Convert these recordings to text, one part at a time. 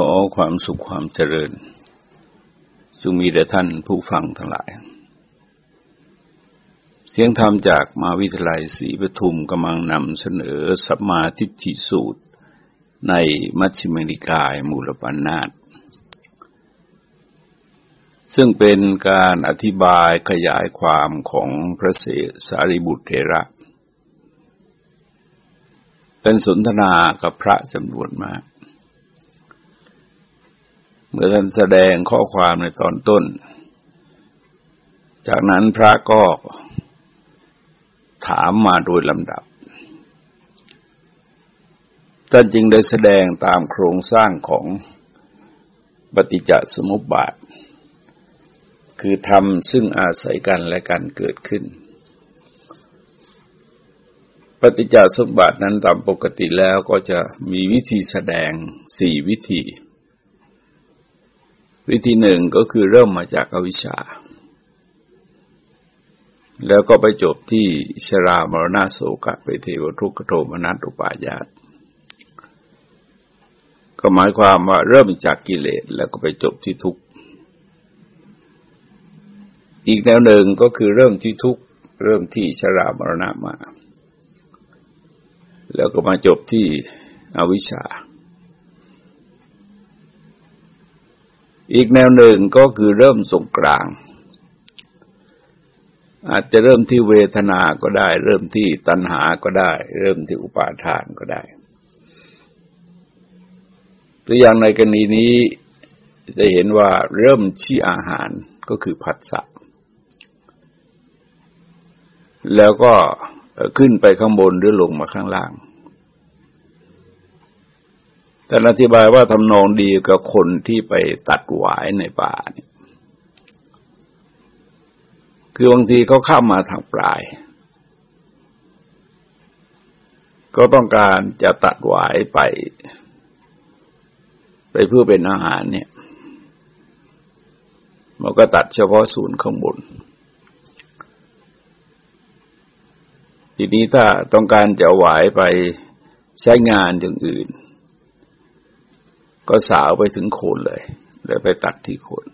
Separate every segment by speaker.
Speaker 1: ขอความสุขความเจริญจงมีแด่ท่านผู้ฟังทั้งหลาย เสียงธรรมจากมาวิทยาลัยศรีปทุมกำลังนำเสนอสัมมาทิฏฐิสูตร ในมัชฌิมนิกายมูลปัญนาตซึ่งเป็นการอธิบายขยายความของพระเสสารีบุตรเทระ เป็นสนทนากับพระจำนวนมาก เมื่อท่านแสดงข้อความในตอนต้น จากนั้นพระก็ถามมาโดยลำดับ ท่านจึงได้แสดงตามโครงสร้างของปฏิจจสมุปบาท คือทำซึ่งอาศัยกันและกันเกิดขึ้น ปฏิจจสมุปบาทนั้นตามปกติแล้วก็จะมีวิธีแสดงสี่วิธี วิธีหนึ่งก็คือเริ่มมาจากอวิชชา แล้วก็ไปจบที่ชรามรณะโศกะไปเทวทุกขโทมนัสอุปาญาตก็หมายความว่าเริ่มจากกิเลสแล้วก็ไปจบที่ทุกข์ อีกแนวหนึ่งก็คือเริ่มที่ทุกข์ เริ่มที่ชรามรณะมา แล้วก็มาจบที่อวิชชา อีกแนวหนึ่งก็คือเริ่มส่งกลาง อาจจะเริ่มที่เวทนาก็ได้ เริ่มที่ตัณหาก็ได้ เริ่มที่อุปาทานก็ได้ ตัวอย่างในกรณีนี้จะเห็นว่าเริ่มที่อาหารก็คือผัสสะแล้วก็ขึ้นไปข้างบนหรือลงมาข้างล่าง แต่อธิบายว่าทำนองดีกับคนที่ไปตัดหวายในป่าเนี่ยคือบางทีเขาเข้ามาทางปลาย ก็ต้องการจะตัดหวายไป ไปเพื่อเป็นอาหารเนี่ยมันก็ตัดเฉพาะศูนย์ข้างบน ทีนี้ถ้าต้องการจะหวายไปใช้งานอย่างอื่น ก็สาวไปถึงโคนเลย แล้วไปตัดที่โคน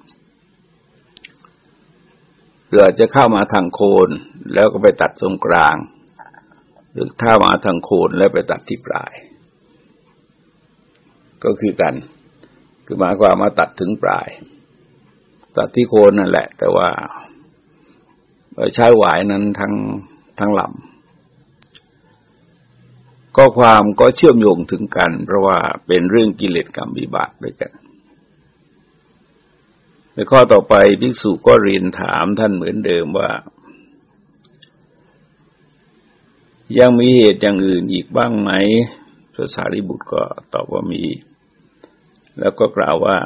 Speaker 1: หรืออาจจะเข้ามาทางโคนแล้วก็ไปตัดตรงกลาง หรือถ้ามาทางโคนแล้วไปตัดที่ปลาย ก็คือกัน คือหมายความมาตัดถึงปลาย ตัดที่โคนนั่นแหละ แต่ว่าใช้หวายนั้นทั้งทั้งลำ ก็ความก็เชื่อมโยงถึงกัน เพราะว่าเป็นเรื่องกิเลสกรรมวิบากด้วยกันในข้อต่อไปภิกษุก็เรียนถามท่านเหมือนเดิมว่า ยังมีเหตุอย่างอื่นอีกบ้างไหมพระสารีบุตรก็ตอบว่ามี แล้วก็กล่าวว่า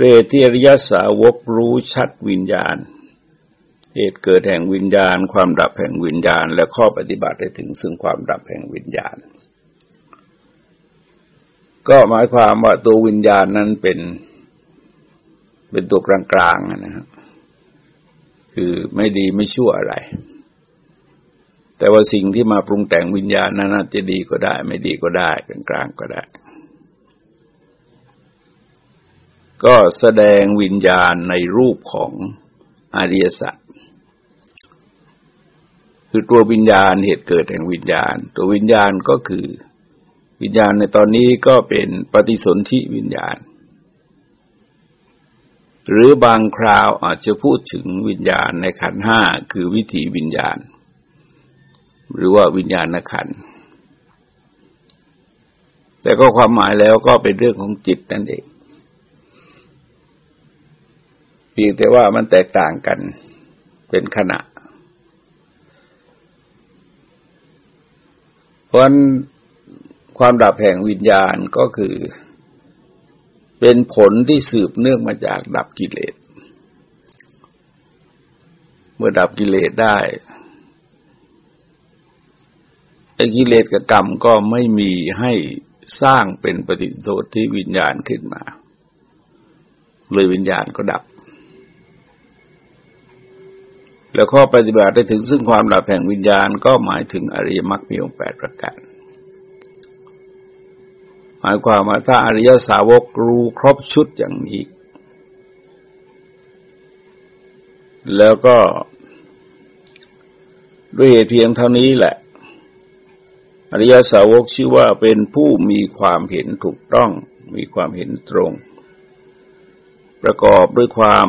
Speaker 1: ด้วยที่อริยสาวกรู้ชัดวิญญาณ เหตุเกิดแห่งวิญญาณ ความดับแห่งวิญญาณ และข้อปฏิบัติได้ถึงซึ่งความดับแห่งวิญญาณ ก็หมายความว่าตัววิญญาณนั้นเป็นเป็นตัวกลางๆนะครับคือไม่ดีไม่ชั่วอะไร แต่ว่าสิ่งที่มาปรุงแต่งวิญญาณนั้นจะดีก็ได้ ไม่ดีก็ได้กลางๆก็ได้ ก็แสดงวิญญาณในรูปของอริยสัจ คือตัววิญญาณเหตุเกิดแห่งวิญญาณ ตัววิญญาณก็คือวิญญาณในตอนนี้ก็เป็นปฏิสนธิวิญญาณ หรือบางคราวอาจจะพูดถึงวิญญาณในขันห้าคือวิถีวิญญาณ หรือว่าวิญญาณขันแต่ก็ความหมายแล้วก็เป็นเรื่องของจิตนั่นเองเพียงแต่ว่ามันแตกต่างกันเป็นขณะ เพราะความดับแห่งวิญญาณก็คือ เป็นผลที่สืบเนื่องมาจากดับกิเลส เมื่อดับกิเลสได้ไอ้กิเลสกับกรรมก็ไม่มีให้สร้างเป็นปฏิโสธิวิญญาณขึ้นมา เลยวิญญาณก็ดับ แล้วข้อปฏิบัติได้ถึงซึ่งความดับแห่งวิญญาณก็หมายถึงอริยมรรคมีองค์แปดประการหมายความว่าถ้าอริยสาวกรู้ครบชุดอย่างนี้ แล้วก็ด้วยเหตุเพียงเท่านี้แหละ อริยสาวกชื่อว่าเป็นผู้มีความเห็นถูกต้อง มีความเห็นตรง ประกอบด้วยความ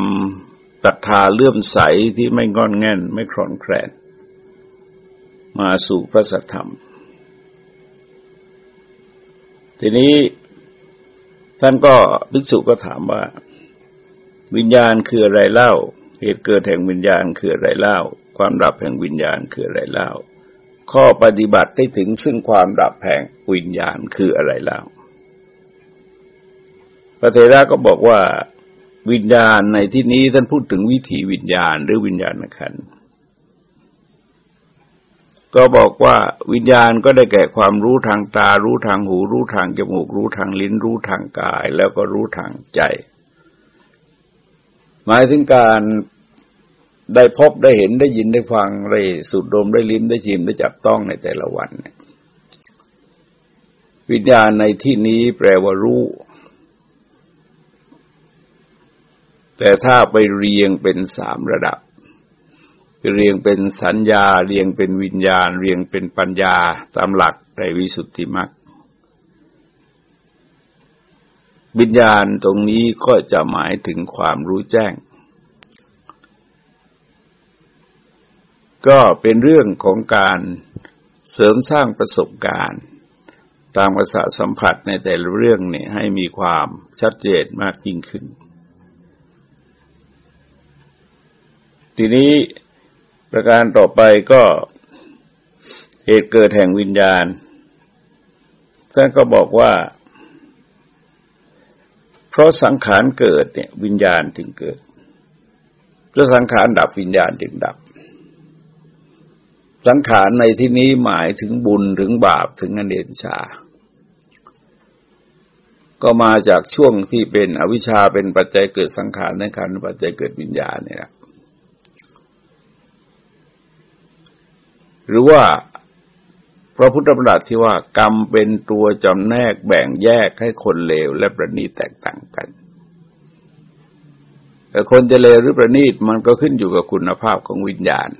Speaker 1: ศรัทธาเลื่อมใสที่ไม่งอนแง่น ไม่คลอนแคลน มาสู่พระสัทธรรม ทีนี้ท่านก็ภิกษุก็ถามว่า วิญญาณคืออะไรเล่า เหตุเกิดแห่งวิญญาณคืออะไรเล่า ความดับแห่งวิญญาณคืออะไรเล่า ข้อปฏิบัติได้ถึงซึ่งความดับแห่งวิญญาณคืออะไรเล่าพระเทระก็บอกว่า วิญญาณในที่นี้ท่านพูดถึงวิถีวิญญาณหรือวิญญาณขันก็บอกว่าวิญญาณก็ได้แก่ความรู้ทางตา รู้ทางหู รู้ทางจมูก รู้ทางลิ้น รู้ทางกาย แล้วก็รู้ทางใจ หมายถึงการได้พบได้เห็นได้ยินได้ฟังได้สูดดมได้ลิ้มได้ชิมได้จับต้องในแต่ละวัน วิญญาณในที่นี้แปลว่ารู้ แต่ถ้าไปเรียงเป็นสามระดับ เรียงเป็นสัญญา เรียงเป็นวิญญาณ เรียงเป็นปัญญาตามหลักในวิสุทธิมรรควิญญาณตรงนี้ก็จะหมายถึงความรู้แจ้ง ก็เป็นเรื่องของการเสริมสร้างประสบการณ์ ตามภาษาสัมผัสในแต่ละเรื่องเนี่ยให้มีความชัดเจนมากยิ่งขึ้น ทีนี้ประการต่อไปก็เหตุเกิดแห่งวิญญาณ ท่านก็บอกว่า เพราะสังขารเกิดเนี่ยวิญญาณจึงเกิด เพราะสังขารดับวิญญาณจึงดับ สังขารในที่นี้หมายถึงบุญถึงบาปถึงอเนชา ก็มาจากช่วงที่เป็นอวิชชาเป็นปัจจัยเกิดสังขารในขันปัจจัยเกิดวิญญาณเนี่ย หรือว่าพระพุทธบัญญัติที่ว่ากรรมเป็นตัวจำแนกแบ่งแยกให้คนเลวและประณีตแตกต่างกันแต่คนจะเลวหรือประณีตมันก็ขึ้นอยู่กับคุณภาพของวิญญาณ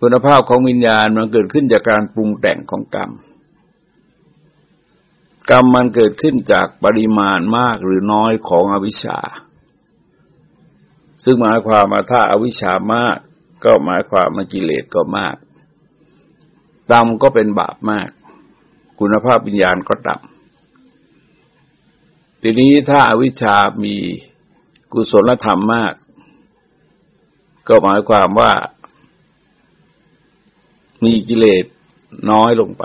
Speaker 1: คุณภาพของวิญญาณมันเกิดขึ้นจากการปรุงแต่งของกรรม กรรมมันเกิดขึ้นจากปริมาณมากหรือน้อยของอวิชชา ซึ่งหมายความว่าถ้าอาวิชชามาก ก็หมายความว่ากิเลสก็มากต่ำก็เป็นบาปมาก คุณภาพวิญญาณก็ต่ำทีนี้ถ้าอาวิชชามีกุศลธรรมมาก ก็หมายความว่า มีกิเลสน้อยลงไป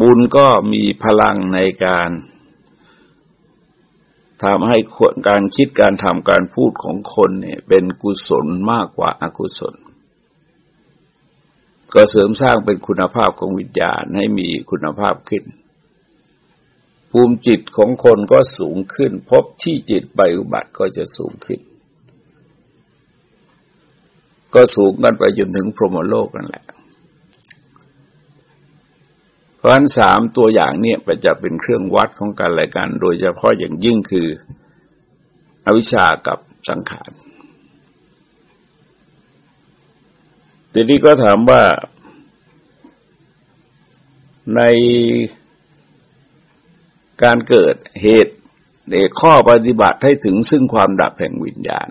Speaker 1: บุญก็มีพลังในการ ทำให้การคิดการทำการพูดของคนเนี่ยเป็นกุศลมากกว่าอากุศล ก็เสริมสร้างเป็นคุณภาพของวิญญาณให้มีคุณภาพขึ้น ภูมิจิตของคนก็สูงขึ้น พบที่จิตไปอุบัติก็จะสูงขึ้น ก็สูงกันไปจนถึงพรหมโลกนั่นแหละ เพราะฉะนั้นสามตัวอย่างเนี่ยจะเป็นเครื่องวัดของการรายการโดยเฉพาะอย่างยิ่งคืออวิชชากับสังขารทีนี้ก็ถามว่าในการเกิดเหตุในข้อปฏิบัติให้ถึงซึ่งความดับแห่งวิญญาณ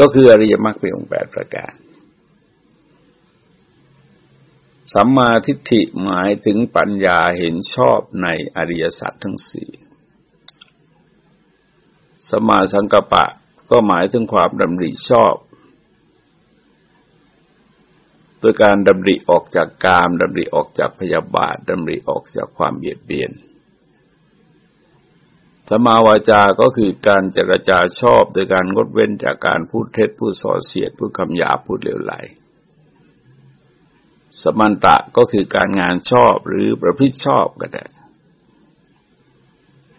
Speaker 1: ก็คืออริยมรรคเป็นองค์แปดประการ สัมมาทิฏฐิหมายถึงปัญญาเห็นชอบในอริยสัจทั้งสี่สมาสังกปะก็หมายถึงความดำริชอบโดยการดำริออกจากกามดำริออกจากพยาบาทดำริออกจากความเบียดเบียน สมาวาจาก็คือการเจรจาชอบโดยการงดเว้นจากการพูดเท็จพูดส่อเสียดพูดคำหยาพูดเลวไหล สมันตะก็คือการงานชอบหรือประพฤติชอบก็ได้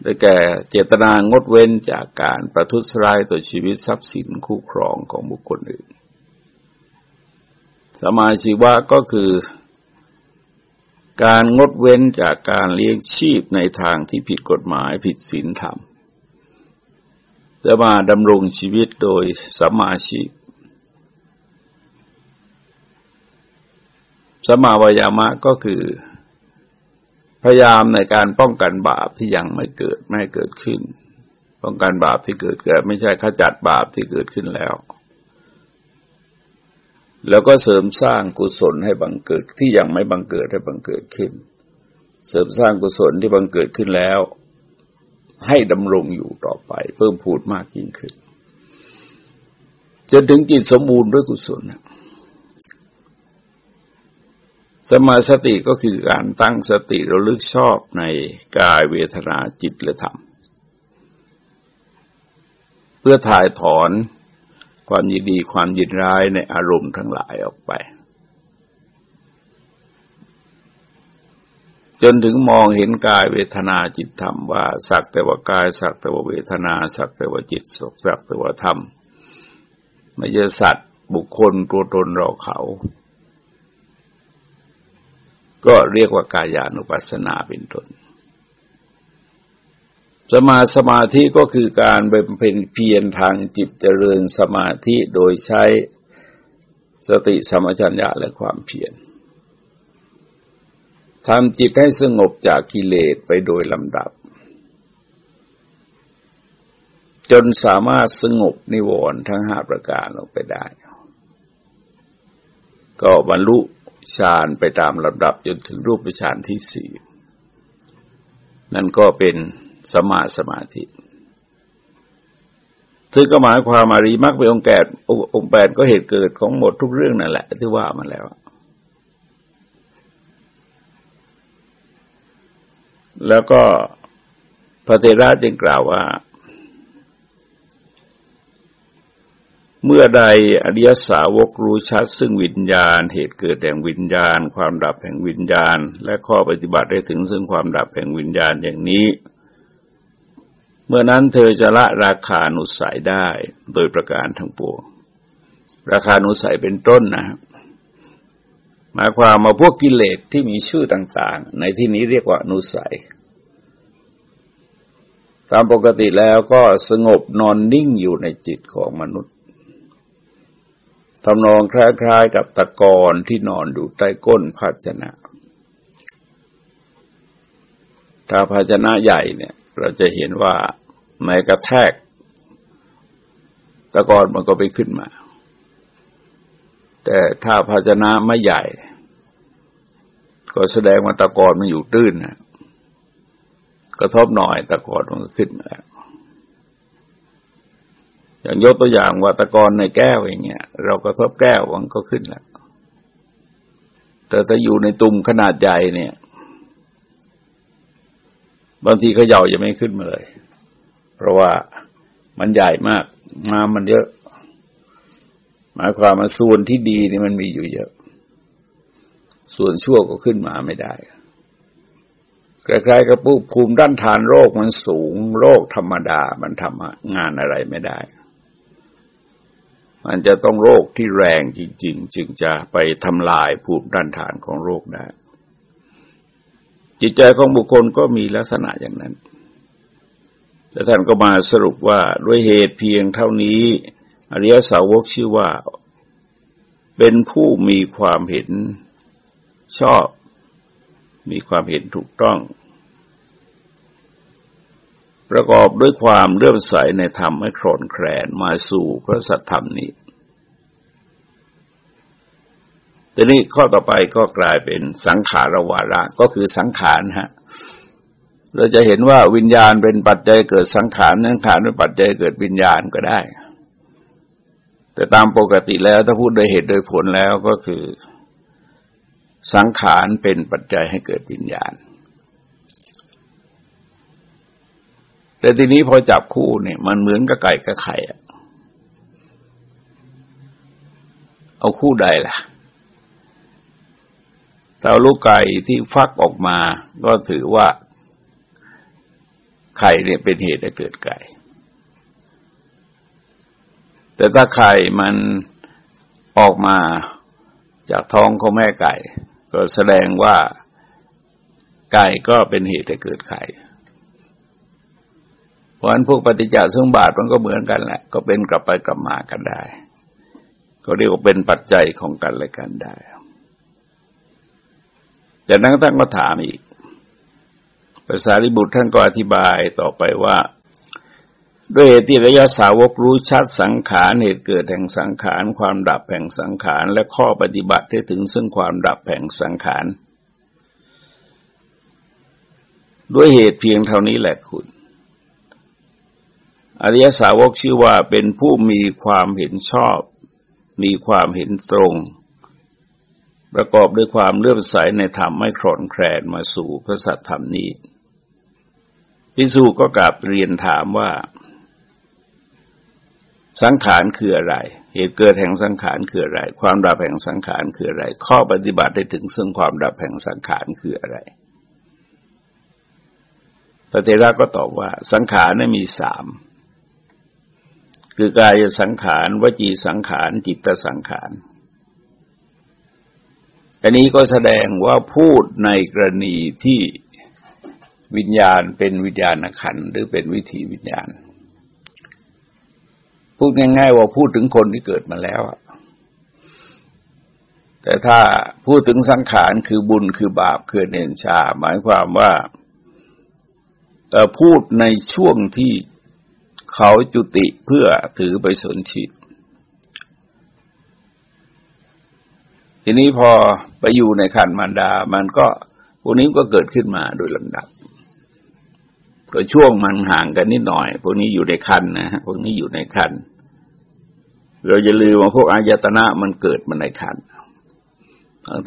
Speaker 1: ได้แก่เจตนางดเว้นจากการประทุษร้ายต่อชีวิตทรัพย์สินคู่ครองของบุคคลอื่น สมาชีวะก็คือการงดเว้นจากการเลี้ยงชีพในทางที่ผิดกฎหมายผิดศีลธรรมจะมาดำรงชีวิตโดยสมาชีพ สมาวายามะก็คือพยายามในการป้องกันบาปที่ยังไม่เกิดไม่เกิดขึ้น ป้องกันบาปที่เกิดเกิด ไม่ใช่ขจัดบาปที่เกิดขึ้นแล้ว แล้วก็เสริมสร้างกุศลให้บังเกิดที่ยังไม่บังเกิดให้บังเกิดขึ้น เสริมสร้างกุศลที่บังเกิดขึ้นแล้ว ให้ดำรงอยู่ต่อไป เพิ่มพูดมากยิ่งขึ้นจนถึงจิตสมบูรณ์ด้วยกุศลนะ สมาสติก็คือการตั้งสติระลึกชอบในกายเวทนาจิตและธรรม เพื่อถ่ายถอนความยินดีความยินร้ายในอารมณ์ทั้งหลายออกไป จนถึงมองเห็นกายเวทนาจิตธรรมว่าสักแต่ว่ากายสักแต่ว่าเวทนาสักแต่ว่าจิตสักแต่ว่าธรรมไม่ใช่สัตว์บุคคลตัวตนเราเขา ก็เรียกว่ากายานุปัสสนาเป็นต้นสมาสมาธิก็คือการเป็นเพียรทางจิตเจริญสมาธิโดยใช้สติสมัชัญญะและความเพียรทำจิตให้สงบจากกิเลสไปโดยลำดับ จนสามารถสงบนิวรณ์ทั้งห้าประการลงไปได้ ก็บรรลุ ฌานไปตามลำดับจนถึงรูปฌานที่สี่นั่นก็เป็นสมาสมาธิซึ่งก็หมายความมารีมักเป็นองค์แกดองค์แปดก็เหตุเกิดของหมดทุกเรื่องนั่นแหละ ที่ว่ามาแล้ว แล้วก็พระเทระจึงกล่าวว่า เมื่อใดอริยสาวกรู้ชัด ซึ่งวิญญาณ เหตุเกิดแห่งวิญญาณ ความดับแห่งวิญญาณ และข้อปฏิบัติได้ถึงซึ่งความดับแห่งวิญญาณอย่างนี้ เมื่อนั้นเธอจะละราคานุสัยได้โดยประการทั้งปวงราคานุสัยเป็นต้นนะหมายความมาพวกกิเลสที่มีชื่อต่าง ๆ ในที่นี้เรียกว่านุสัย ตามปกติแล้วก็สงบนอนนิ่งอยู่ในจิตของมนุษย์ ทำนองคล้าย ๆ กับตะกอนที่นอนอยู่ใต้ก้นภาชนะ ถ้าภาชนะใหญ่เนี่ย เราจะเห็นว่าแม้กระแทก ตะกอนมันก็ไปขึ้นมา แต่ถ้าภาชนะไม่ใหญ่ ก็แสดงว่าตะกอนมันอยู่ตื้นนะกระทบหน่อยตะกอนมันก็ขึ้นมาแล้ว อย่างยกตัวอย่างวัตกรในแก้วอย่างเงี้ยเราก็ทบแก้วมันก็ขึ้นแล้วแต่ถ้าอยู่ในตุ่มขนาดใหญ่เนี่ย บางทีเขาเยาจะไม่ขึ้นมาเลย เพราะว่ามันใหญ่มากมามันเยอะ หมายความว่าส่วนที่ดีนี่มันมีอยู่เยอะ ส่วนชั่วก็ขึ้นมาไม่ได้คล้ายๆกับภูมิด้านทานโรคมันสูง โรคธรรมดา มันทำงานอะไรไม่ได้ มันจะต้องโรคที่แรงจริง ๆ จึงจะไปทำลายภูมิต้านทานของโรคได้ จิตใจของบุคคลก็มีลักษณะอย่างนั้น แต่ท่านก็มาสรุปว่าด้วยเหตุเพียงเท่านี้อริยสาวกชื่อว่า เป็นผู้มีความเห็นชอบ มีความเห็นถูกต้อง ประกอบด้วยความเลื่อมใสในธรรมให้โครนแคลนมาสู่พระสัทธรรมนี้ ทีนี้ข้อต่อไปก็กลายเป็นสังขารวาระก็คือสังขารฮะเราจะเห็นว่าวิญญาณเป็นปัจจัยเกิดสังขารสังขารเป็นปัจจัยเกิดวิญญาณก็ได้ แต่ตามปกติแล้วถ้าพูดโดยเหตุโดยผลแล้วก็คือ สังขารเป็นปัจจัยให้เกิดวิญญาณ แต่ทีนี้พอจับคู่เนี่ยมันเหมือนกับไก่กับไข่อะเอาคู่ใดล่ะ ถ้าลูกไก่ที่ฟักออกมาก็ถือว่า ไข่เนี่ยเป็นเหตุให้เกิดไก่ แต่ถ้าไข่มันออกมาจากท้องของแม่ไก่ ก็แสดงว่าไก่ก็เป็นเหตุให้เกิดไข่เพราะฉะนั้นพวกปฏิจจสมบาทมันก็เหมือนกันแหละ ก็เป็นกลับไปกลับมากันได้ ก็เรียกว่าเป็นปัจจัยของกันและกันได้ แต่นั้นท่านก็ถามอีกภาษาลิบุตรท่านก็อธิบายต่อไปว่า ด้วยเหตุที่ระยะสาวกรู้ชัดสังขารเหตุเกิดแห่งสังขาร ความดับแห่งสังขาร และข้อปฏิบัติให้ถึงซึ่งความดับแห่งสังขาร ด้วยเหตุเพียงเท่านี้แหละคุณ อริยสาวกชื่อว่าเป็นผู้มีความเห็นชอบ มีความเห็นตรง ประกอบด้วยความเลื่อมใสในธรรมไม่คลอนแคลนมาสู่พระสัทธรรมนี้พิสูก็กลับเรียนถามว่า สังขารคืออะไร เหตุเกิดแห่งสังขารคืออะไร ความดับแห่งสังขารคืออะไร ข้อปฏิบัติได้ถึงซึ่งความดับแห่งสังขารคืออะไรพระเทระก็ตอบว่า สังขารนั้นมีสามคือกายสังขารวจีสังขาร จิตสังขาร อันนี้ก็แสดงว่าพูดในกรณีที่วิญญาณเป็นวิญญาณขันหรือเป็นวิถีวิญญาณ พูดง่ายๆว่าพูดถึงคนที่เกิดมาแล้ว แต่ถ้าพูดถึงสังขารคือบุญคือบาปคือเนนชา หมายความว่าพูดในช่วงที่เขาจุติเพื่อถือไปสนชิต ทีนี้พอไปอยู่ในขันมารดา มันก็พวกนี้ก็เกิดขึ้นมาโดยลำดับ ก็ช่วงมันห่างกันนิดหน่อย พวกนี้อยู่ในคันนะฮะพวกนี้อยู่ในคันเราจะลืมว่าพวกอายตนะมันเกิดมาในคัน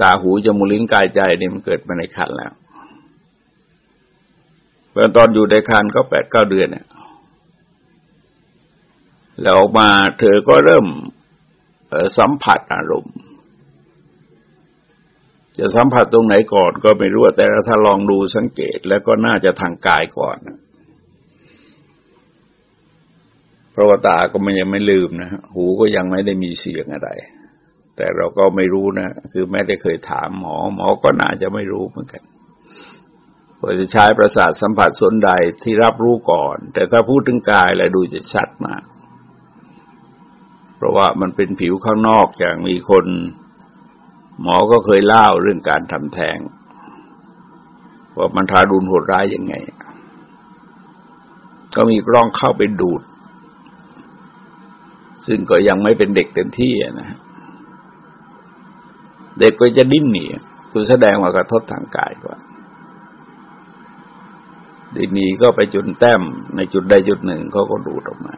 Speaker 1: ตาหูจมูกลิ้นกายใจนี่มันเกิดมาในคันแล้วเมื่อตอนอยู่ในคันก็แปดเก้าเดือนเนี่ยแล้วออกมาเธอก็เริ่มสัมผัสอารมณ์ จะสัมผัสตรงไหนก่อนก็ไม่รู้แต่ถ้าลองดูสังเกตแล้วก็น่าจะทางกายก่อนเพราะว่าตาก็มันยังไม่ลืมนะหูก็ยังไม่ได้มีเสียงอะไร แต่เราก็ไม่รู้นะ คือแม้ได้เคยถามหมอ หมอก็น่าจะไม่รู้เหมือนกันว่าจะใช้ประสาทสัมผัสส่วนใดที่รับรู้ก่อน แต่ถ้าพูดถึงกายแล้วดูจะชัดมาก เพราะว่ามันเป็นผิวข้างนอกอย่างมีคน หมอก็เคยเล่าเรื่องการทำแท้งว่ามันทารุณโหดร้ายยังไง ก็มีกล้องเข้าไปดูด ซึ่งก็ยังไม่เป็นเด็กเต็มที่นะ เด็กก็จะดิ้นหนีคือแสดงว่ากระทบทางกายก่อนดีนีก็ไปจุดแต้มในจุดใดจุดหนึ่งเขาก็ดูดออกมา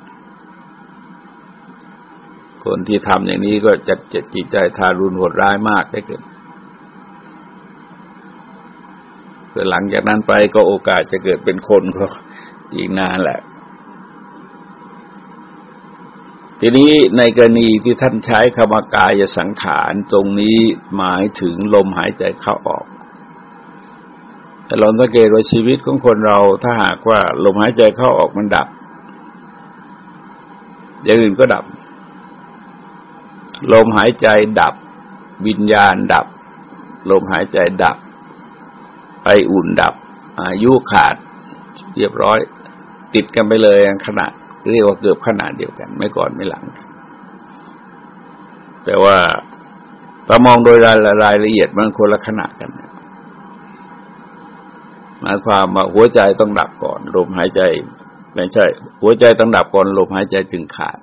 Speaker 1: คนที่ทำอย่างนี้ก็จัดเจ็ดจิตใจทารุณโหดร้ายมากได้เกิดเพื่อหลังจากนั้นไปก็โอกาสจะเกิดเป็นคนก็อีกนานแหละ ทีนี้ในกรณีที่ท่านใช้คำากายสังขารตรงนี้หมายถึงลมหายใจเข้าออก แต่ลองสังเกตว่าชีวิตของคนเราถ้าหากว่าลมหายใจเข้าออกมันดับอย่างอื่นก็ดับ ลมหายใจดับ วิญญาณดับ ลมหายใจดับ ไออุ่นดับ อายุขาด เรียบร้อย ติดกันไปเลยขนาดเรียกว่าเกือบขนาดเดียวกัน ไม่ก่อนไม่หลัง แต่ว่าถ้ามองโดยรายรายละเอียดมันคนละขนาดกันหมายความว่าหัวใจต้องดับก่อน ลมหายใจ ไม่ใช่ หัวใจต้องดับก่อนลมหายใจจึงขาด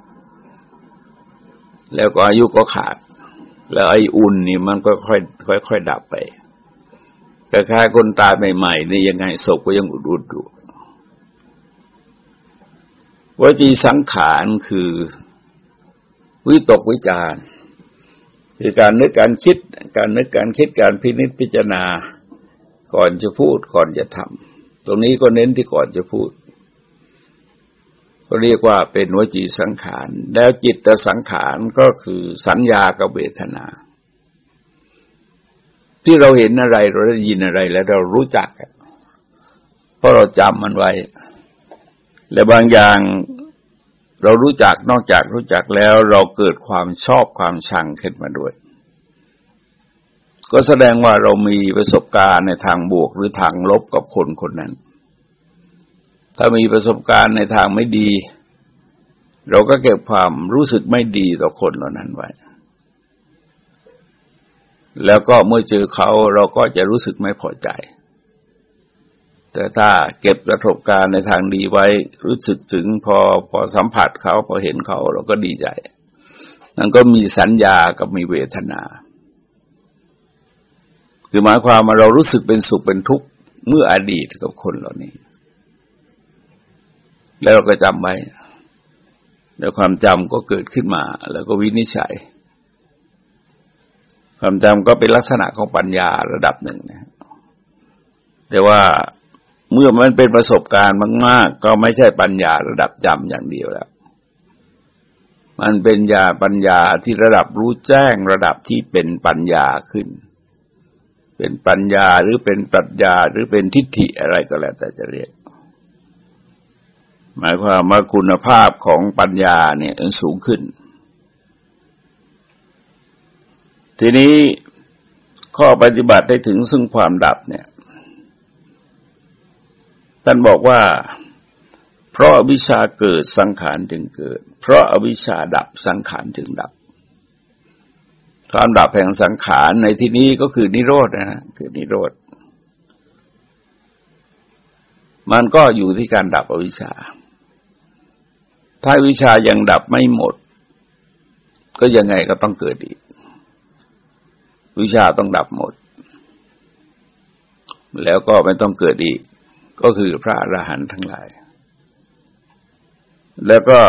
Speaker 1: แล้วก็อายุก็ขาด แล้วไอ้อุ่นนี่มันก็ค่อยค่อยค่อยดับไปคล้ายๆคนตายใหม่ๆนี่ยังไงศพก็ยังอุดอุดอยู่วจีสังขารคือวิตกวิจารคือการนึกการคิด การนึกการคิดการพินิจพิจารณา ก่อนจะพูดก่อนจะทำตรงนี้ก็เน้นที่ก่อนจะพูด ก็เรียกว่าเป็นวจีสังขาร แล้วจิตสังขารก็คือสัญญากับเวทนา ที่เราเห็นอะไรเราได้ยินอะไรแล้วเรารู้จัก เพราะเราจำมันไว้ และบางอย่างเรารู้จักนอกจากรู้จักแล้วเราเกิดความชอบความชังขึ้นมาด้วย ก็แสดงว่าเรามีประสบการณ์ในทางบวกหรือทางลบกับคนคนนั้น ถ้ามีประสบการณ์ในทางไม่ดี เราก็เก็บความรู้สึกไม่ดีต่อคนเหล่านั้นไว้ แล้วก็เมื่อเจอเขาเราก็จะรู้สึกไม่พอใจ แต่ถ้าเก็บประสบการณ์ในทางดีไว้รู้สึกถึงพอพอสัมผัสเขาพอเห็นเขาเราก็ดีใจนั่นก็มีสัญญากับมีเวทนา คือหมายความว่าเรารู้สึกเป็นสุขเป็นทุกข์เมื่ออดีตกับคนเหล่านี้ แล้วเราก็จำไว้ แล้วความจำก็เกิดขึ้นมา แล้วก็วินิจฉัย ความจำก็เป็นลักษณะของปัญญาระดับหนึ่งนะแต่ว่าเมื่อมันเป็นประสบการณ์มาก ๆ ก็ไม่ใช่ปัญญาระดับจำอย่างเดียวแล้ว มันเป็นญาปัญญาที่ระดับรู้แจ้งระดับที่เป็นปัญญาขึ้น เป็นปัญญาหรือเป็นปรัชญาหรือเป็นทิฏฐิอะไรก็แล้วแต่จะเรียก หมายความว่าคุณภาพของปัญญาเนี่ยสูงขึ้น ทีนี้ข้อปฏิบัติได้ถึงซึ่งความดับเนี่ยท่านบอกว่า เพราะอวิชชาเกิดสังขารจึงเกิด เพราะอวิชชาดับสังขารจึงดับ ความดับแห่งสังขารในที่นี้ก็คือนิโรธนะฮะคือนิโรธมันก็อยู่ที่การดับอวิชชา ถ้าวิชายังดับไม่หมด ก็ยังไงก็ต้องเกิดอีก วิชาต้องดับหมด แล้วก็ไม่ต้องเกิดอีก ก็คือพระอรหันต์ทั้งหลาย แล้วก็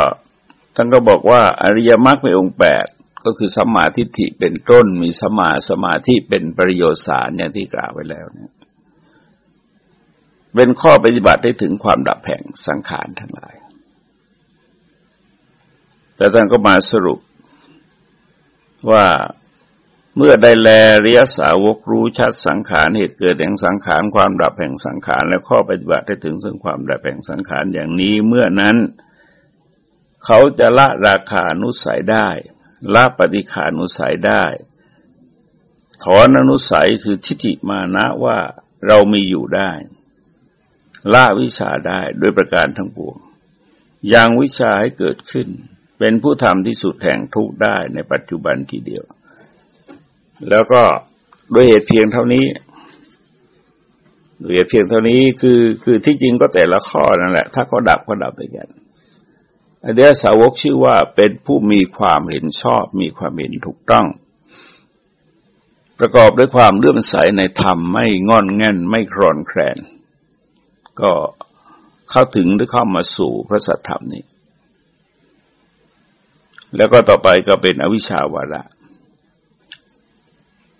Speaker 1: ท่านก็บอกว่าอริยมรรคเป็นองค์แปดก็คือสัมมาธิฏฐิเป็นต้นมีสัมาสมาธิเป็นประโยชน์สารอย่างที่กล่าวไว้แล้วเนี่ยเป็นข้อปฏิบัติได้ถึงความดับแห่งสังขารทั้งหลาย แต่ท่านก็มาสรุปว่าเมื่อได้แลเรียสาวกรู้ชัดสังขารเหตุเกิดแห่งสังขารความดับแห่งสังขารและข้อปฏิบัติได้ถึงซึ่งความดับแห่งสังขารอย่างนี้เมื่อนั้น เขาจะละราคานุสัยได้ละปฏิขานุสัยได้ ถอนอนุสัยคือทิฏฐิมานะว่าเรามีอยู่ได้ละวิชาได้ด้วยประการทั้งปวงยังวิชาให้เกิดขึ้น เป็นผู้ทำที่สุดแห่งทุกได้ในปัจจุบันทีเดียว แล้วก็โดยเหตุเพียงเท่านี้โดยเหตุเพียงเท่านี้คือคือที่จริงก็แต่ละข้อนั่นแหละ ถ้าเขาดับก็ดับไปกันอเดียสาวกชื่อว่าเป็นผู้มีความเห็นชอบมีความเห็นถูกต้อง ประกอบด้วยความเลื่อมใสในธรรมไม่งอนแง่นไม่ครอนแคลนก็เข้าถึงหรือเข้ามาสู่พระสัทธรรมนี้ แล้วก็ต่อไปก็เป็นอวิชชาวาระ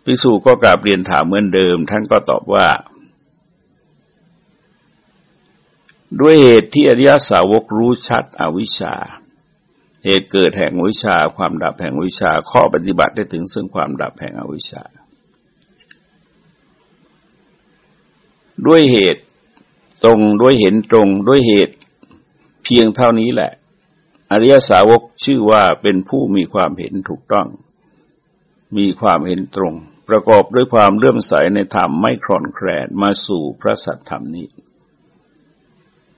Speaker 1: ภิกษุก็กราบเรียนถามเหมือนเดิม ท่านก็ตอบว่า ด้วยเหตุที่อริยสาวกรู้ชัดอวิชชา เหตุเกิดแห่งวิชา ความดับแห่งวิชา ข้อปฏิบัติได้ถึงซึ่งความดับแห่งอวิชชา ด้วยเหตุตรงด้วยเห็นตรงด้วยเหตุเพียงเท่านี้แหละ อริยสาวกชื่อว่าเป็นผู้มีความเห็นถูกต้อง มีความเห็นตรง ประกอบด้วยความเลื่อมใสในธรรมไม่คลอนแคลนมาสู่พระสัทธรรมนี้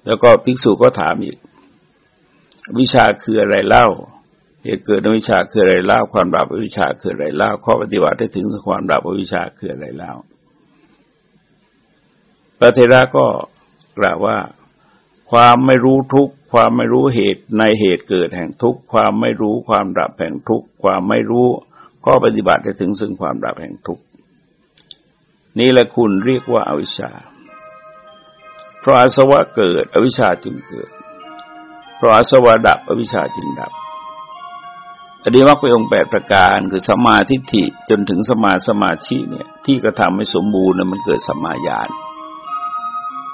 Speaker 1: แล้วก็ภิกษุก็ถามอีก วิชาคืออะไรเล่าเหตุเกิดวิชาคืออะไรเล่าความดับวิชาคืออะไรเล่าข้อปฏิบัติได้ถึงความดับวิชาคืออะไรเล่าพระเทระก็กล่าวว่า ความไม่รู้ทุก ความไม่รู้เหตุในเหตุเกิดแห่งทุกความไม่รู้ความดับแห่งทุกความไม่รู้ข้อปฏิบัติได้ถึงซึ่งความดับแห่งทุกนี่แหละคุณเรียกว่าอาวิชชา เพราะอาสวะเกิดอวิชชาจึงเกิด เพราะอาสวะดับอวิชชาจึงดับอันนี้ว่าเป็นองแปดประการคือสมาธิฐิจนถึงสมาสมาธิเนี่ยที่กระทำให้สมบูรณ์มันเกิดสมาญาณ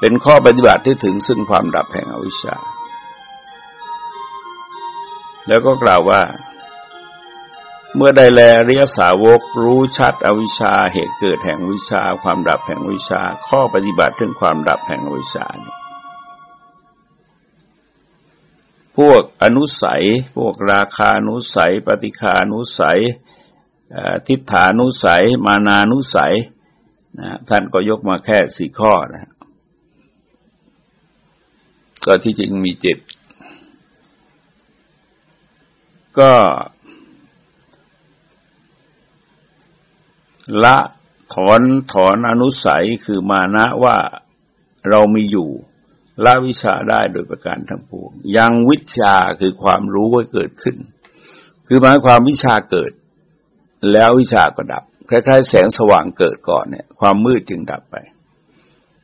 Speaker 1: เป็นข้อปฏิบัติที่ถึงซึ่งความดับแห่งอวิชชา แล้วก็กล่าวว่า เมื่อได้แลเรียสาวกรู้ชัดอวิชชาเหตุเกิดแห่งวิชา ความดับแห่งวิชา ข้อปฏิบัติเรื่องความดับแห่งวิชาพวกอนุสัย พวกราคานุสัย ปฏิคานุสัย ทิฏฐานุสัย มานานุสัยนะท่านก็ยกมาแค่สี่ข้อนะก็ที่จริงมีเจ็ด ก็ละถอนถอนอนุสัยคือมานะว่าเรามีอยู่ละวิชาได้โดยประการทั้งปวง ยังวิชาคือความรู้ว่าเกิดขึ้น คือหมายความวิชาเกิด แล้ววิชาก็ดับ คล้ายๆ แสงสว่างเกิดก่อนเนี่ย ความมืดจึงดับไป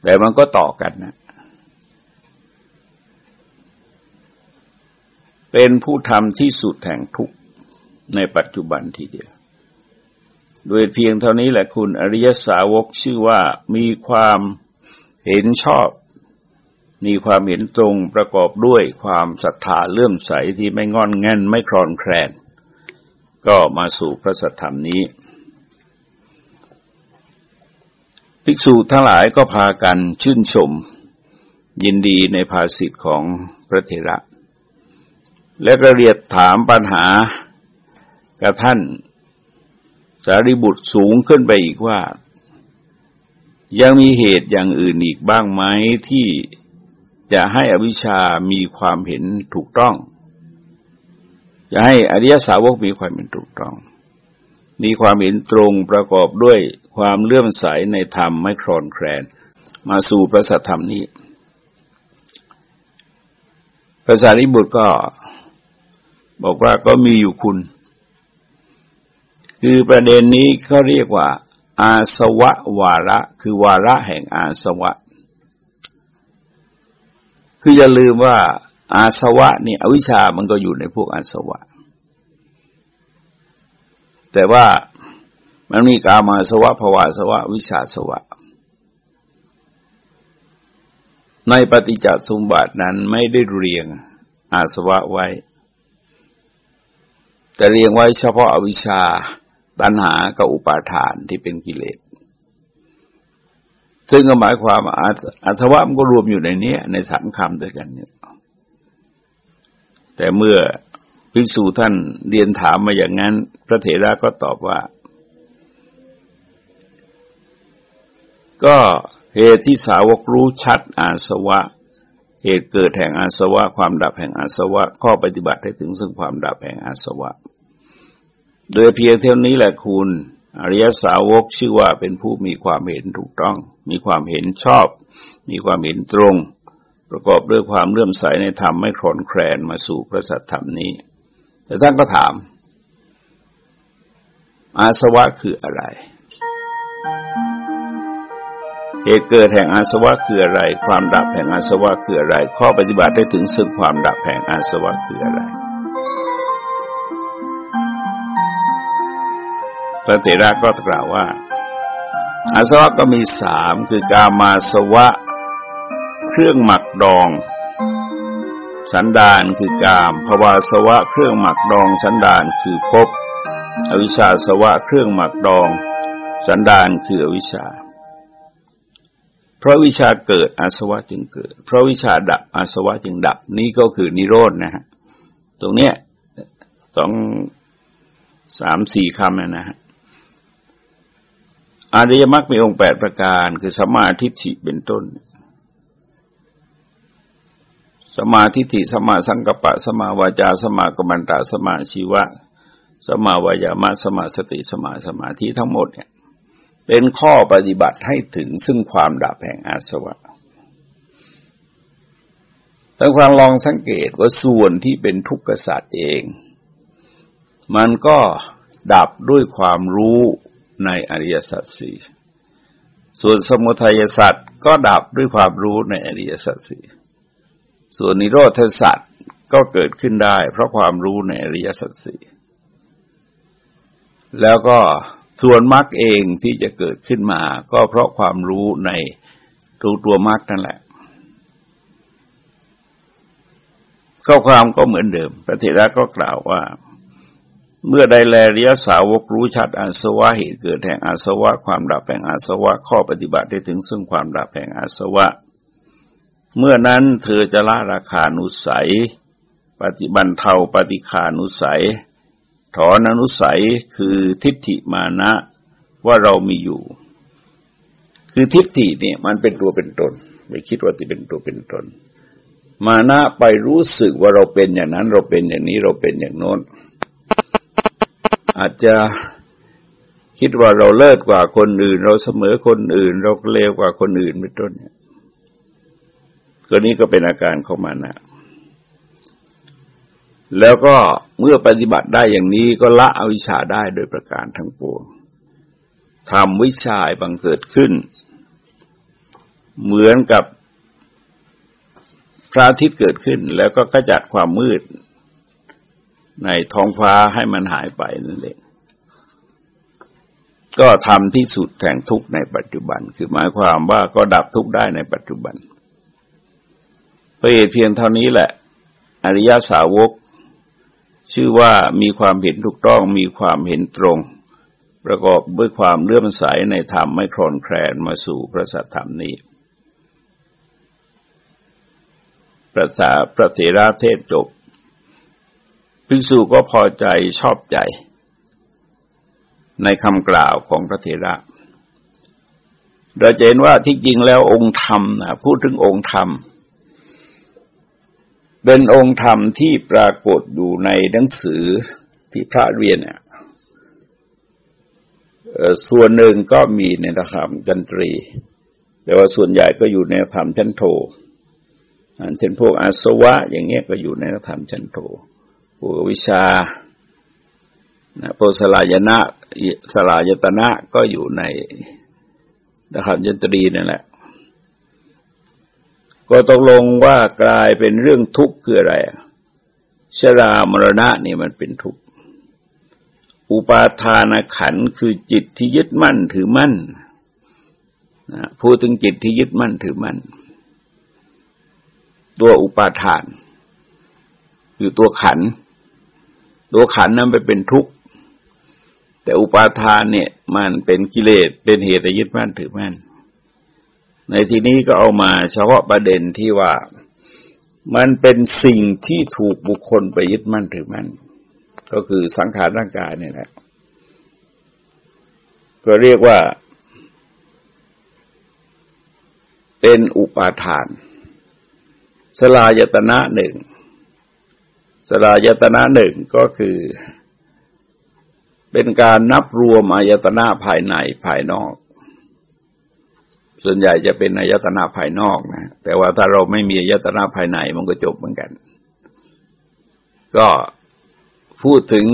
Speaker 1: แต่มันก็ต่อกันนะ เป็นผู้ทำที่สุดแห่งทุกในปัจจุบันทีเดียว โดยเพียงเท่านี้แหละคุณอริยสาวกชื่อว่ามีความเห็นชอบ มีความเห็นตรงประกอบด้วยความศรัทธาเลื่อมใสที่ไม่งอนแง่นไม่คลอนแคลน ก็มาสู่พระสัทธรรมนี้ ภิกษุทั้งหลายก็พากันชื่นชม ยินดีในภาสิทธิ์ของพระเถระ และกระเรียดถามปัญหากับท่านสารีบุตรสูงขึ้นไปอีกว่า ยังมีเหตุอย่างอื่นอีกบ้างไหมที่จะให้อวิชามีความเห็นถูกต้อง จะให้อริยสาวกมีความเห็นถูกต้อง มีความเห็นตรงประกอบด้วยความเลื่อมใสในธรรมไม่คลอนแคลน มาสู่พระสัทธรรมนี้พระสารีบุตรก็ บอกว่าก็มีอยู่คุณ คือประเด็นนี้เขาเรียกว่า อาสวะวาระ คือวาระแห่งอาสวะ คืออย่าลืมว่าอาสวะนี่อวิชามันก็อยู่ในพวกอาสวะ แต่ว่ามันมีกามาสวะภวาสวะ วิชาสวะ ในปฏิจจสมบัตินั้นไม่ได้เรียงอาสวะไว้ แต่เรียงไว้เฉพาะอวิชชาตัณหากับอุปาทานที่เป็นกิเลส ซึ่งก็หมายความอัตวะมันก็รวมอยู่ในนี้ในสามคำด้วยกันเนี่ยแต่เมื่อภิกษุท่านเรียนถามมาอย่างนั้น พระเถระก็ตอบว่า ก็เหตุที่สาวกรู้ชัดอาสวะ เหตุเกิดแห่งอาสวะ ความดับแห่งอาสวะ ข้อปฏิบัติให้ถึงซึ่งความดับแห่งอาสวะ โดยเพียงเท่านี้แหละคุณ อริยสาวกชื่อว่าเป็นผู้มีความเห็นถูกต้อง มีความเห็นชอบ มีความเห็นตรง ประกอบด้วยความเลื่อมใสในธรรมไม่คลอนแคลนมาสู่พระสัทธรรมนี้ แต่ท่านก็ถาม อาสวะคืออะไร เหตุเกิดแห่งอาสวะคืออะไร ความดับแห่งอาสวะคืออะไร ข้อปฏิบัติได้ถึงซึ่งความดับแห่งอาสวะคืออะไรพระเถระก็กล่าวว่า อาสวะก็มีสามคือกามาสวะ เครื่องหมักดอง สันดานคือกามภวาสวะ เครื่องหมักดอง สันดานคือภพอวิชชาสวะ เครื่องหมักดอง สันดานคืออวิชชา ราะวิชาเกิดอาสวะจึงเกิด เพราะวิชาดับอาสวะจึงดับ นี่ก็คือนิโรธนะฮะ ตรงเนี้ยสองสามสี่คำนะฮะอริยมรรคมีองค์แปดประการคือสมาธิิเป็นต้น สมาธิิสมาสังกปะ สมาวาจา สมากรรมตาสมาชีวะ สมาวายามะ สมาสติ สมาสมาธิทั้งหมดเนี่ย เป็นข้อปฏิบัติให้ถึงซึ่งความดับแห่งอาสวะตั้งความลองสังเกตว่าส่วนที่เป็นทุกข์กษัตริย์เอง มันก็ดับด้วยความรู้ในอริยสัจสี่ส่วนสมุทัยสัจก็ดับด้วยความรู้ในอริยสัจสี่ส่วนนิโรธสัจก็เกิดขึ้นได้ เพราะความรู้ในอริยสัจสี่แล้วก็ ส่วนมรรคเองที่จะเกิดขึ้นมา ก็เพราะความรู้ในตัวตัวมรรคนั่นแหละข้อความก็เหมือนเดิม พระเถระก็กล่าวว่า เมื่อใดแลริยสาวกรู้ชัดอาสวะเหตุเกิดแห่งอาสวะ ความดับแห่งอาสวะ ข้อปฏิบัติได้ถึงซึ่งความดับแห่งอาสวะ เมื่อนั้นเธอจะละราคานุสัย ปฏิบันเทาปฏิคานุสัย ถอนอนุสัยคือทิฏฐิมานะว่าเรามีอยู่ คือทิฏฐิเนี่ยมันเป็นตัวเป็นตนไปคิดว่าที่เป็นตัวเป็นตน มานะไปรู้สึกว่าเราเป็นอย่างนั้น เราเป็นอย่างนี้เราเป็นอย่างโน้น อาจจะคิดว่าเราเลิศกว่าคนอื่น เราเสมอคนอื่น เราเลวกว่าคนอื่นเป็นต้นเนี่ยก็นี้ก็เป็นอาการของมานะ แล้วก็เมื่อปฏิบัติได้อย่างนี้ก็ละอวิชชาได้โดยประการทั้งปวงทำวิชาบังเกิดขึ้น เหมือนกับพระอาทิตย์เกิดขึ้น แล้วก็กระจัดความมืด ในท้องฟ้าให้มันหายไปนั่นเองก็ทำที่สุดแห่งทุกข์ในปัจจุบัน คือหมายความว่าก็ดับทุกข์ได้ในปัจจุบันเพียงเท่านี้แหละ อริยสาวก ชื่อว่ามีความเห็นถูกต้องมีความเห็นตรง ประกอบด้วยความเลื่อมใสในธรรมไม่คลอนแคลนมาสู่พระสัทธรรมนี้พระสาพระเถระเทศจบภิกษุก็พอใจชอบใจ ในคำกล่าวของพระเถระ เราจะเห็นว่าที่จริงแล้วองค์ธรรมนะพูดถึงองค์ธรรม เป็นองค์ธรรมที่ปรากฏอยู่ในหนังสือที่พระเรียนเนี่ยส่วนหนึ่งก็มีในธรรมจันตรี แต่ว่าส่วนใหญ่ก็อยู่ในธรรมชั้นโทเช่นพวกอาสวะ อย่างเงี้ยก็อยู่ในธรรมชั้นโทพวกวิชาโพสลายนะสลายตนะก็อยู่ในธรรมจันตรีนั่นแหละ ก็ตกลงว่ากลายเป็นเรื่องทุกข์คืออะไรชรามรณะนี่มันเป็นทุกข์ อุปาทานขันคือจิตที่ยึดมั่นถือมั่นนะพูดถึงจิตที่ยึดมั่นถือมั่น ตัวอุปาทานคือตัวขัน ตัวขันนั้นไปเป็นทุกข์ แต่อุปาทานเนี่ยมันเป็นกิเลสเป็นเหตุยึดมั่นถือมั่น ในที่นี้ก็เอามาเฉพาะประเด็นที่ว่ามันเป็นสิ่งที่ถูกบุคคลไปยึดมั่นถือมั่น ก็คือสังขารร่างกายนี่แหละ ก็เรียกว่า เป็นอุปาทาน สลายตนะหนึ่งสลายตนะหนึ่งก็คือ เป็นการนับรวมอายตนะภายในภายนอก ส่วนใหญ่จะเป็นอายตนะภายนอกนะ แต่ว่าถ้าเราไม่มีอายตนะภายในมันก็จบเหมือนกัน ก็พูดถึง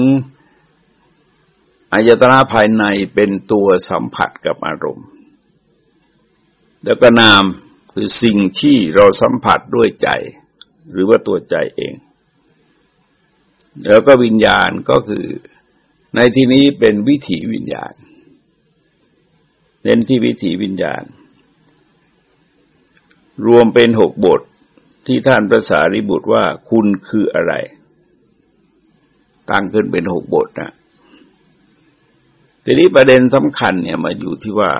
Speaker 1: อายตนะภายในเป็นตัวสัมผัสกับอารมณ์ แล้วก็นามคือสิ่งที่เราสัมผัสด้วยใจ หรือว่าตัวใจเอง แล้วก็วิญญาณก็คือในที่นี้เป็นวิถีวิญญาณเน้นที่วิถีวิญญาณ รวมเป็นหกบทที่ท่านพระสารีบุตรว่าคุณคืออะไร ตั้งขึ้นเป็นหกบทนะทีนี้ประเด็นสำคัญเนี่ยมาอยู่ที่ว่า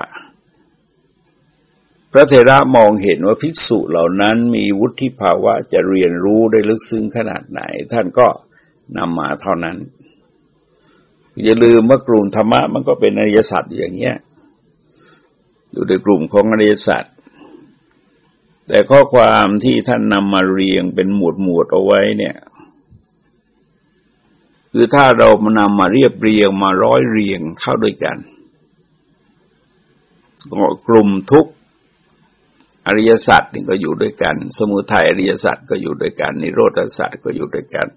Speaker 1: พระเทระมองเห็นว่าภิกษุเหล่านั้นมีวุฒิภาวะจะเรียนรู้ได้ลึกซึ้งขนาดไหน ท่านก็นำมาเท่านั้น อย่าลืมว่ากลุ่มธรรมะมันก็เป็นอริยสัจอย่างเงี้ยอยู่ในกลุ่มของอริยสัจ แต่ข้อความที่ท่านนำมาเรียงเป็นหมวดหมวดเอาไว้เนี่ย คือถ้าเรามานำมาเรียบเรียงมาร้อยเรียงเข้าด้วยกันกลุ่มทุกอริยสัจนี่ก็อยู่ด้วยกัน สมุทัยอริยสัจก็อยู่ด้วยกัน นิโรธสัจก็อยู่ด้วยกัน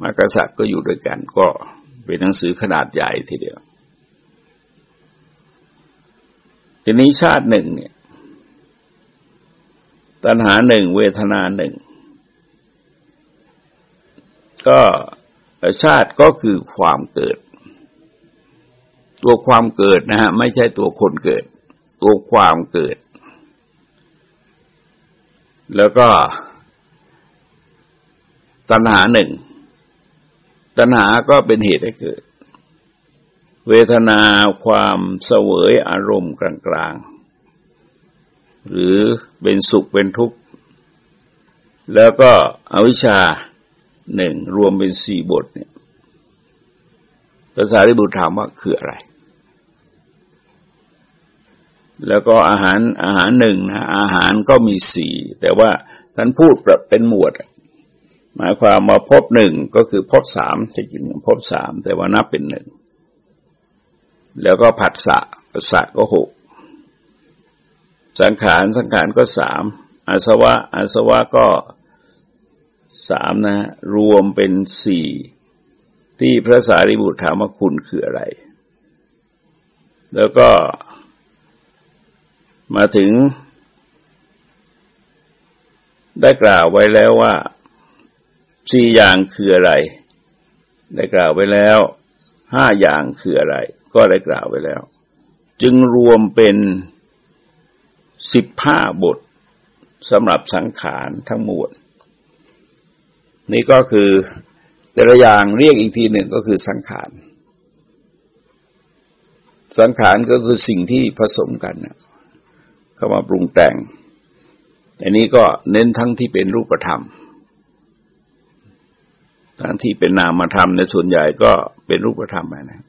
Speaker 1: มรรคสัจก็อยู่ด้วยกัน ก็เป็นหนังสือขนาดใหญ่ทีเดียว ทีนี้ชาติหนึ่งเนี่ย ตัณหาหนึ่งเวทนาหนึ่งก็ชาติก็คือความเกิด ตัวความเกิดนะฮะไม่ใช่ตัวคนเกิด ตัวความเกิด แล้วก็ ตัณหาหนึ่งตัณหาก็เป็นเหตุให้เกิด เวทนาความเสวยอารมณ์กลางๆ หรือเป็นสุขเป็นทุกข์ แล้วก็อวิชชาหนึ่งรวมเป็นสี่บทเนี่ยภาษาริบุตรถามว่าคืออะไร แล้วก็อาหารอาหารหนึ่งนะอาหารก็มีสี่แต่ว่าท่านพูดแบบเป็นหมวด หมายความว่าพบหนึ่งก็คือพบสามจะกินพบสามแต่ว่านับเป็นหนึ่งแล้วก็ผัสสะผัสสะก็หก สังขารสังขารก็สามอาสวะอาสวะก็สามนะ รวมเป็นสี่ที่พระสารีบุตรถามว่าคุณคืออะไร แล้วก็มาถึง ได้กล่าวไว้แล้วว่าสี่อย่างคืออะไร ได้กล่าวไว้แล้วห้าอย่างคืออะไร ก็ได้กล่าวไว้แล้ว จึงรวมเป็น สิบห้าบทสำหรับสังขารทั้งมวลนี่ก็คือแต่ละอย่างเรียกอีกทีหนึ่งก็คือสังขาร สังขารก็คือสิ่งที่ผสมกันเข้ามาปรุงแต่ง อันนี้ก็เน้นทั้งที่เป็นรูปธรรม ทั้งที่เป็นนามธรรมในส่วนใหญ่ก็เป็นรูปธรรมนะ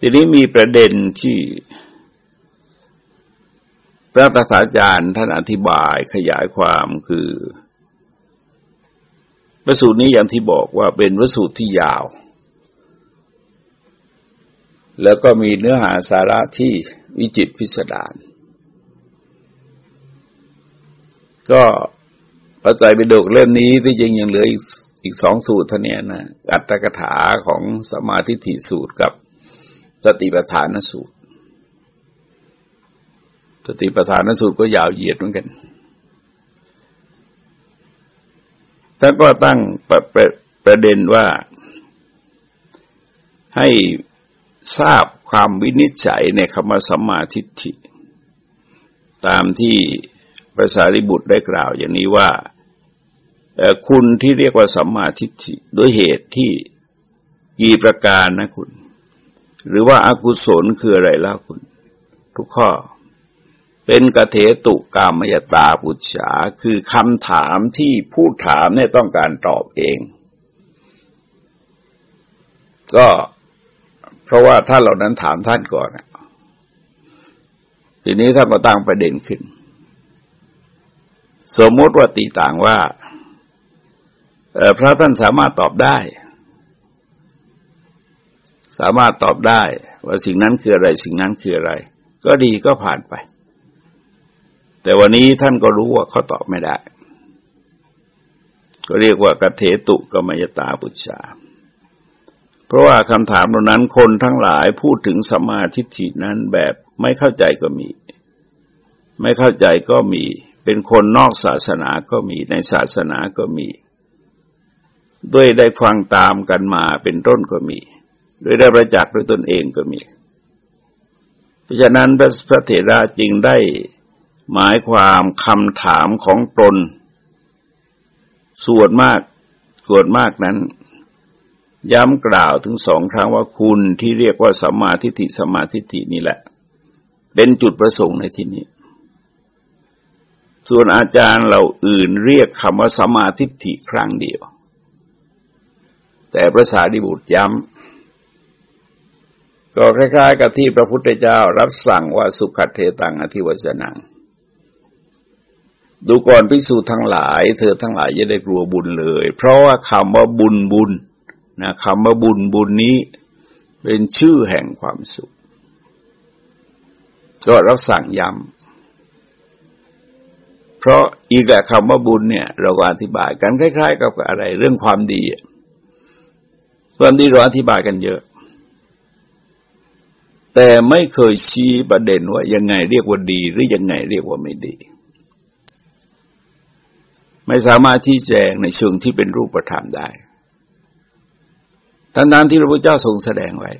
Speaker 1: ทีนี้มีประเด็นที่ พระตถาจารย์ท่านอธิบายขยายความคือพระสูตรนี้อย่างที่บอกว่าเป็นพระสูตรที่ยาว แล้วก็มีเนื้อหาสาระที่วิจิตพิสดารก็พระไตรปิฎกเล่มนี้ที่จริงยังเหลืออีกอีกสองสูตรท่านี้นะอัตถกถาของสมาธิฐิสูตรกับสติปัฏฐานสูตร สติปัฏฐานสูตรก็ยาวเหยียดเหมือนกันท่านก็ตั้งประประประเด็นว่า ให้ทราบความวินิจฉัยในคำสัมมาทิฏฐิ ตามที่ภาษาริบุตรได้กล่าวอย่างนี้ว่าคุณที่เรียกว่าสัมมาทิฏฐิด้วยเหตุที่กี่ประการนะคุณ หรือว่าอากุศลคืออะไรแล้วคุณ ทุกข้อ เป็นกเถตุกามยตาปุจฉาคือคำถามที่ผู้ถามเนี่ยต้องการตอบเอง ก็เพราะว่าท่านเหล่านั้นถามท่านก่อนทีนี้ท่านก็ตั้งประเด็นขึ้น สมมติว่าตีต่างว่าพระท่านสามารถตอบได้ สามารถตอบได้ ว่าสิ่งนั้นคืออะไร สิ่งนั้นคืออะไร ก็ดีก็ผ่านไป แต่วันนี้ท่านก็รู้ว่าเขาตอบไม่ได้ ก็เรียกว่ากเทตุกมยตาปุชาเพราะว่าคำถามเหล่านั้นคนทั้งหลายพูดถึงสมาธิฐินั้นแบบไม่เข้าใจก็มี ไม่เข้าใจก็มี เป็นคนนอกศาสนาก็มีในศาสนาก็มี ด้วยได้ฟังตามกันมาเป็นต้นก็มี ด้วยได้ประจักษ์ด้วยตนเองก็มี เพราะฉะนั้นพระเถระจึงได้ หมายความคำถามของตน ส่วนมากส่วนมากนั้น ย้ำกล่าวถึงสองครั้งว่าคุณที่เรียกว่าสัมมาทิฏฐิสัมมาทิฏฐินี่แหละ เป็นจุดประสงค์ในที่นี้ ส่วนอาจารย์เราอื่นเรียกคำว่าสัมมาทิฏฐิครั้งเดียว แต่พระสารีบุตรย้ำก็คล้ายๆกับที่พระพุทธเจ้ารับสั่งว่าสุขเทตังอธิวจนัง ดูก่อนภิกษุทั้งหลาย เธอทั้งหลายจะได้กลัวบุญเลย เพราะว่าคำว่าบุญบุญนะคำว่าบุญบุญนี้เป็นชื่อแห่งความสุข ก็รับสั่งย้ำเพราะอีกแหละคำว่าบุญเนี่ย เราก็อธิบายกันคล้าย ๆ กับอะไร เรื่องความดี ความดีเราอธิบายกันเยอะ แต่ไม่เคยชี้ประเด็นว่ายังไงเรียกว่าดี หรือยังไงเรียกว่าไม่ดี ไม่สามารถที่แจงในเชิงที่เป็นรูปธรรมได้ทั้งนั้นที่พระพุทธเจ้าทรงแสดงไว้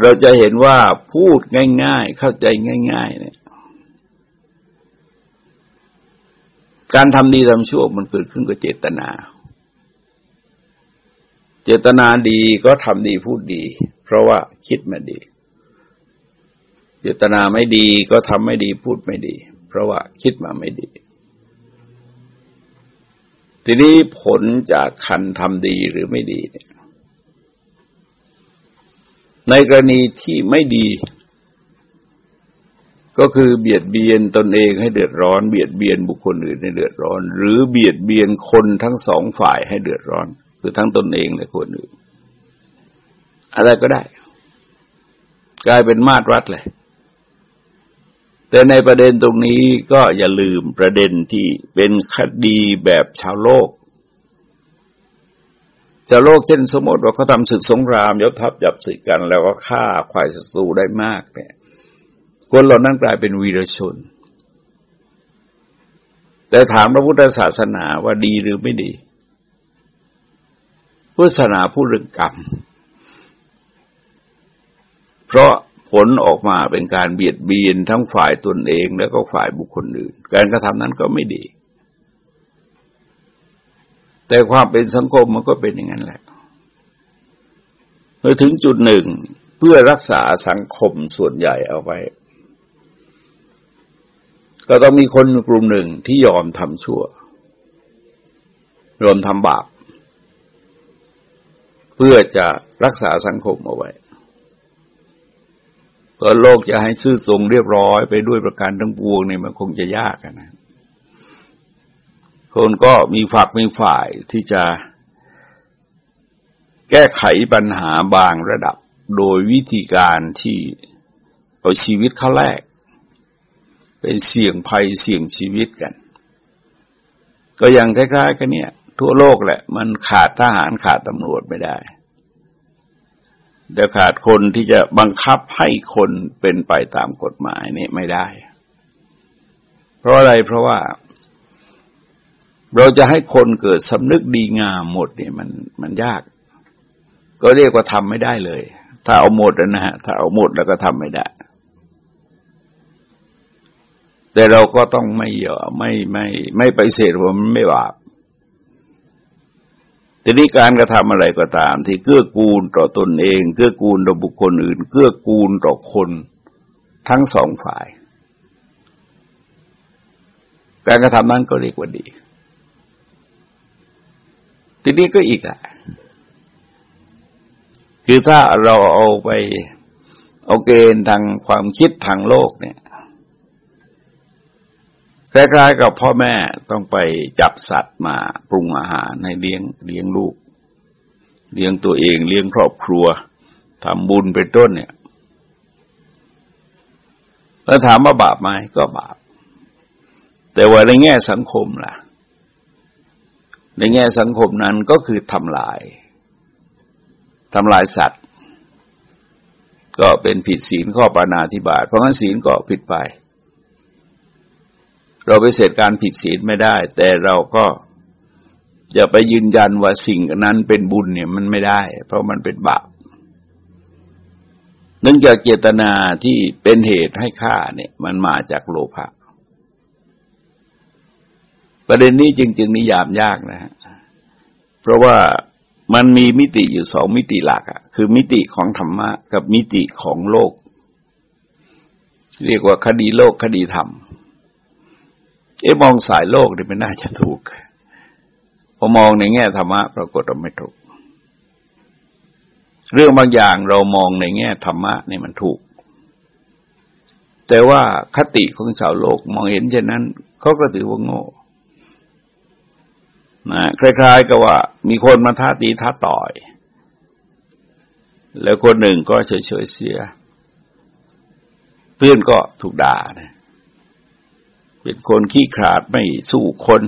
Speaker 1: เราจะเห็นว่าพูดง่าย ๆ เข้าใจง่าย ๆ เนี่ย การทำดีทำชั่วมันเกิดขึ้นกับเจตนา เจตนาดีก็ทำดีพูดดี เพราะว่าคิดมาดี เจตนาไม่ดีก็ทำไม่ดีพูดไม่ดี เพราะว่าคิดมาไม่ดี ทีนี้ผลจากคันทำดีหรือไม่ดีเนี่ยในกรณีที่ไม่ดี ก็คือเบียดเบียนตนเองให้เดือดร้อน เบียดเบียนบุคคลอื่นให้เดือดร้อน หรือเบียดเบียนคนทั้งสองฝ่ายให้เดือดร้อน คือทั้งตนเองและคนอื่น อะไรก็ได้ กลายเป็นมาตรวัดเลย แต่ในประเด็นตรงนี้ก็อย่าลืมประเด็นที่เป็นคดีแบบชาวโลกจะโลกเช่นสมมติว่าเขาทำศึกสงครามยกทัพจับศึกกันแล้วก็ฆ่าควายศัตรูได้มากเนี่ยคนเหล่านั้นกลายเป็นวีรชน แต่ถามพระพุทธศาสนาว่าดีหรือไม่ดี พุทธศาสนาพูดเรื่องกรรม เพราะ ผลออกมาเป็นการเบียดเบียนทั้งฝ่ายตนเองแล้วก็ฝ่ายบุคคลอื่น การกระทำนั้นก็ไม่ดี แต่ความเป็นสังคมมันก็เป็นอย่างนั้นแหละเมื่อถึงจุดหนึ่งเพื่อรักษาสังคมส่วนใหญ่เอาไว้ ก็ต้องมีคนกลุ่มหนึ่งที่ยอมทำชั่ว ยอมทำบาป เพื่อจะรักษาสังคมเอาไว้ ก็โลกจะให้ซื่อทรงเรียบร้อยไปด้วยประการทั้งปวงเนี่ยมันคงจะยากนะ คนก็มีฝักมีฝ่ายที่จะแก้ไขปัญหาบางระดับโดยวิธีการที่เอาชีวิตเข้าแลกเป็นเสี่ยงภัยเสี่ยงชีวิตกัน ก็อยังคล้ายๆกันเนี่ย ทั่วโลกแหละ มันขาดทหารขาดตำรวจไม่ได้ เดี๋ยวขาดคนที่จะบังคับให้คนเป็นไปตามกฎหมายนี่ไม่ได้ เพราะอะไรเพราะว่า เราจะให้คนเกิดสำนึกดีงามหมดเนี่ยมันมันยาก ก็เรียกว่าทำไม่ได้เลย ถ้าเอาหมดนะฮะถ้าเอาหมดแล้วก็ทำไม่ได้ แต่เราก็ต้องไม่เยอะไม่ไม่ไม่ไปเสดว่ามันไม่บาป ทีนี้การกระทำอะไรก็ตาม ที่เกื้อกูลต่อตนเอง เกื้อกูลต่อบุคคลอื่น เกื้อกูลต่อคนทั้งสองฝ่าย การกระทำนั้นก็เรียกว่าดี ทีนี้ก็อีกอะคือถ้าเราเอาไปเอาเกณฑ์ทางความคิดทางโลกเนี่ย คล้ายๆกับพ่อแม่ต้องไปจับสัตว์มาปรุงอาหารให้เลี้ยงเลี้ยงลูก เลี้ยงตัวเองเลี้ยงครอบครัวทำบุญเป็นต้นเนี่ยถ้าถามว่าบาปไหมก็บาป แต่ว่าในแง่สังคมล่ะ ในแง่สังคมนั้นก็คือทำลายทำลายสัตว์ ก็เป็นผิดศีลข้อปานาธิบาตเพราะงั้นศีลก็ผิดไป เราไปเสร็จการผิดศีลไม่ได้ แต่เราก็จะไปยืนยันว่าสิ่งนั้นเป็นบุญเนี่ยมันไม่ได้ เพราะมันเป็นบาปเนื่องจากเจตนาที่เป็นเหตุให้ฆ่าเนี่ย มันมาจากโลภะประเด็นนี้จริงๆนิยามยากนะฮะเพราะว่ามันมีมิติอยู่สองมิติหลักอะคือมิติของธรรมะกับมิติของโลก เรียกว่าคดีโลกคดีธรรม เอ๊ะมองสายโลกนี่ไม่น่าจะถูกพอมองในแง่ธรรมะปรากฏว่าไม่ถูก เรื่องบางอย่างเรามองในแง่ธรรมะนี่มันถูก แต่ว่าคติของชาวโลกมองเห็นเช่นนั้นเขาก็ถือว่าโง่นะคล้ายๆกับว่า มีคนมาท้าตีท้าต่อย แล้วคนหนึ่งก็เฉยๆเสีย เพื่อนก็ถูกด่านะ เป็นคนขี้ขลาดไม่สู้คน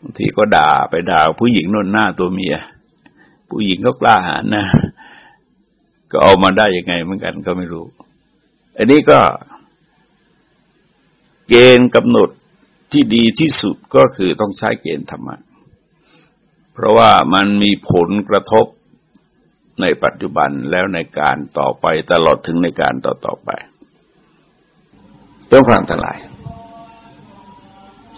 Speaker 1: บางทีก็ด่าไปด่าผู้หญิงนนหน้าตัวเมีย ผู้หญิงก็กล้าหาญนะ ก็เอามาได้ยังไงเหมือนกันก็ไม่รู้ อันนี้ก็ เกณฑ์กำหนดที่ดีที่สุดก็คือต้องใช้เกณฑ์ธรรมะ เพราะว่ามันมีผลกระทบในปัจจุบันแล้วในการต่อไปตลอดถึงในการต่อต่อไปเพื่อฟังทั้งหลาย